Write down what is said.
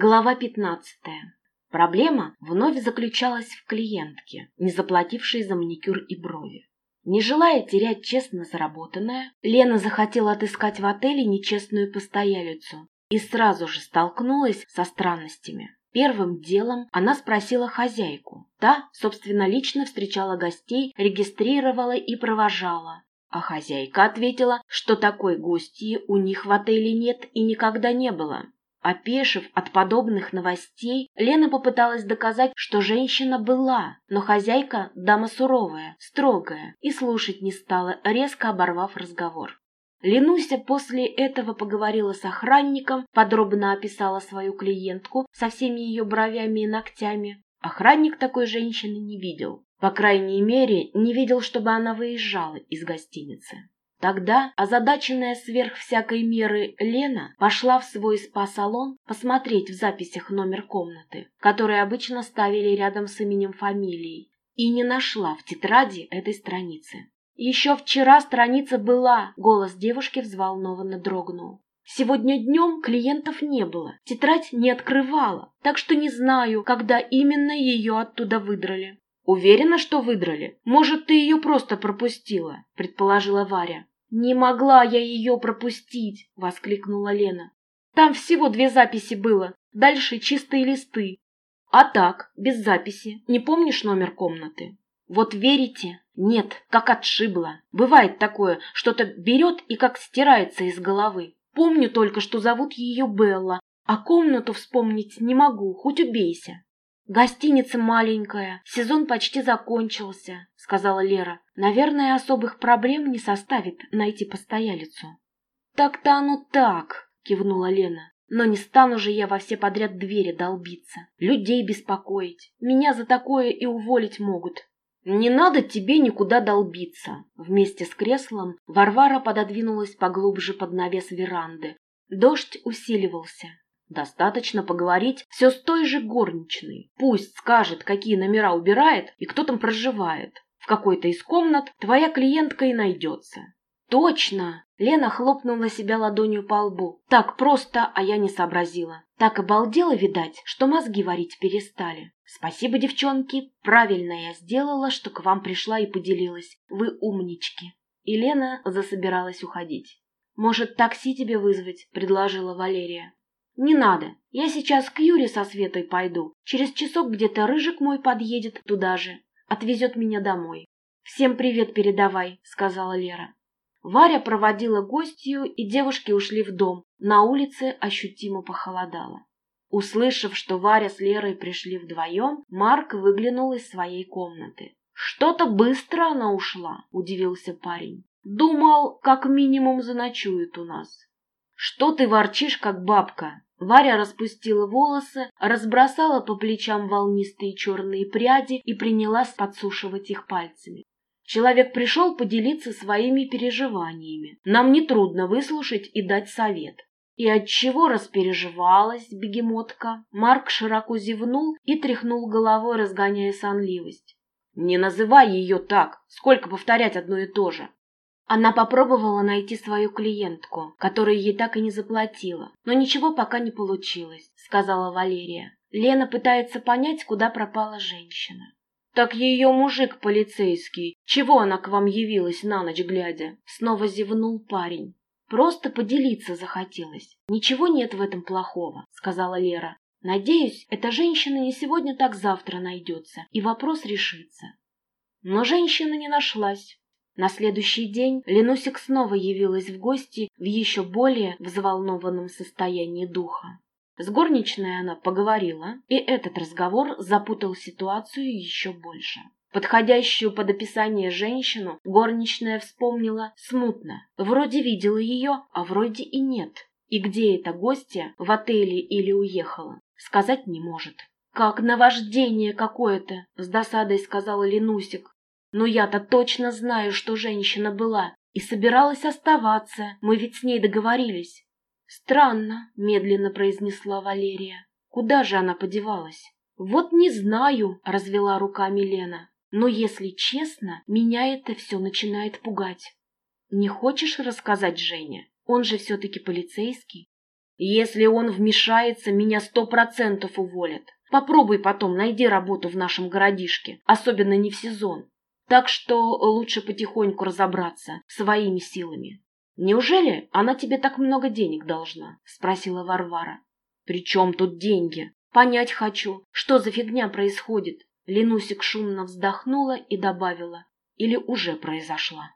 Глава 15. Проблема вновь заключалась в клиентке, не заплатившей за маникюр и брови. Не желая терять честно заработанное, Лена захотела отыскать в отеле нечестную постоялицу и сразу же столкнулась со странностями. Первым делом она спросила хозяйку. Та, собственно, лично встречала гостей, регистрировала и провожала. А хозяйка ответила, что такой гостьи у них в отеле нет и никогда не было. Опешив от подобных новостей, Лена попыталась доказать, что женщина была, но хозяйка – дама суровая, строгая, и слушать не стала, резко оборвав разговор. Ленуся после этого поговорила с охранником, подробно описала свою клиентку со всеми ее бровями и ногтями. Охранник такой женщины не видел. По крайней мере, не видел, чтобы она выезжала из гостиницы. Тогда, озадаченная сверх всякой меры, Лена пошла в свой спа-салон посмотреть в записях номер комнаты, который обычно ставили рядом с именем фамилией, и не нашла в тетради этой страницы. «Еще вчера страница была», — голос девушки взволнованно дрогнул. «Сегодня днем клиентов не было, тетрадь не открывала, так что не знаю, когда именно ее оттуда выдрали». «Уверена, что выдрали? Может, ты ее просто пропустила?» — предположила Варя. «Не могла я ее пропустить!» — воскликнула Лена. «Там всего две записи было, дальше чистые листы. А так, без записи, не помнишь номер комнаты?» «Вот верите?» «Нет, как отшибло. Бывает такое, что-то берет и как стирается из головы. Помню только, что зовут ее Белла, а комнату вспомнить не могу, хоть убейся». «Гостиница маленькая, сезон почти закончился», — сказала Лера. «Наверное, особых проблем не составит найти постоялицу». «Так-то оно так», — кивнула Лена. «Но не стану же я во все подряд двери долбиться, людей беспокоить. Меня за такое и уволить могут». «Не надо тебе никуда долбиться!» Вместе с креслом Варвара пододвинулась поглубже под навес веранды. Дождь усиливался. Достаточно поговорить все с той же горничной. Пусть скажет, какие номера убирает и кто там проживает. В какой-то из комнат твоя клиентка и найдется. Точно! Лена хлопнула себя ладонью по лбу. Так просто, а я не сообразила. Так обалдела, видать, что мозги варить перестали. Спасибо, девчонки. Правильно я сделала, что к вам пришла и поделилась. Вы умнички. И Лена засобиралась уходить. «Может, такси тебе вызвать?» – предложила Валерия. «Не надо. Я сейчас к Юре со Светой пойду. Через часок где-то Рыжик мой подъедет туда же. Отвезет меня домой». «Всем привет передавай», — сказала Лера. Варя проводила гостью, и девушки ушли в дом. На улице ощутимо похолодало. Услышав, что Варя с Лерой пришли вдвоем, Марк выглянул из своей комнаты. «Что-то быстро она ушла», — удивился парень. «Думал, как минимум заночует у нас». «Что ты ворчишь, как бабка?» Варя распустила волосы, разбросала по плечам волнистые черные пряди и принялась подсушивать их пальцами. Человек пришел поделиться своими переживаниями. Нам нетрудно выслушать и дать совет. И от чего распереживалась бегемотка? Марк широко зевнул и тряхнул головой, разгоняя сонливость. Не называй ее так. Сколько повторять одно и то же? Она попробовала найти свою клиентку, которая ей так и не заплатила, но ничего пока не получилось, сказала Валерия. Лена пытается понять, куда пропала женщина. Так ее мужик полицейский. Чего она к вам явилась на ночь глядя? Снова зевнул парень. Просто поделиться захотелось. Ничего нет в этом плохого, сказала Лера. Надеюсь, эта женщина не сегодня, так завтра найдется, и вопрос решится. Но женщина не нашлась. На следующий день Ленусик снова явилась в гости в еще более взволнованном состоянии духа. С горничной она поговорила, и этот разговор запутал ситуацию еще больше. Подходящую под описание женщину горничная вспомнила смутно. Вроде видела ее, а вроде и нет. И где эта гостья, в отеле или уехала, сказать не может. «Как наваждение какое-то!» — с досадой сказала Ленусик, но я-то точно знаю, что женщина была, и собиралась оставаться, мы ведь с ней договорились. Странно, медленно произнесла Валерия. Куда же она подевалась? Вот не знаю, развела руками Лена. Но если честно, меня это все начинает пугать. Не хочешь рассказать Жене? Он же все-таки полицейский. Если он вмешается, меня сто процентов уволят. Попробуй потом найди работу в нашем городишке, особенно не в сезон. Так что лучше потихоньку разобраться своими силами. Неужели она тебе так много денег должна? Спросила Варвара. При чем тут деньги? Понять хочу, что за фигня происходит. Ленусик шумно вздохнула и добавила. Или уже произошла.